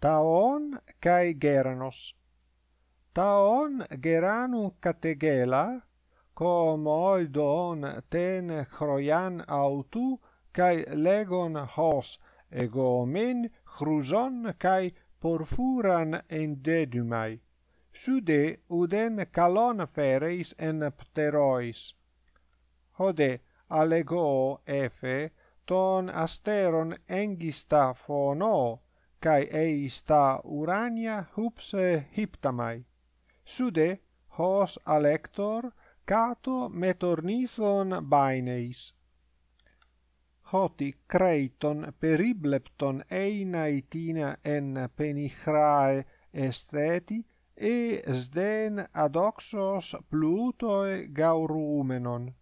Taon kai Geranos. Taon Geranum categela, com oidon ten chroian autu, kai legon hos egomen chruson kai porfuran endedumai. Sude uden calon fereis en pterois. Hode allego efe ton asteron engista phono kai eis ta urania hupse hiptamai. Sude hos alector cato metornithon baineis. Hoti creiton periblepton einaitina en penichrae estheti e sden adoxos plutoe gaurumenon.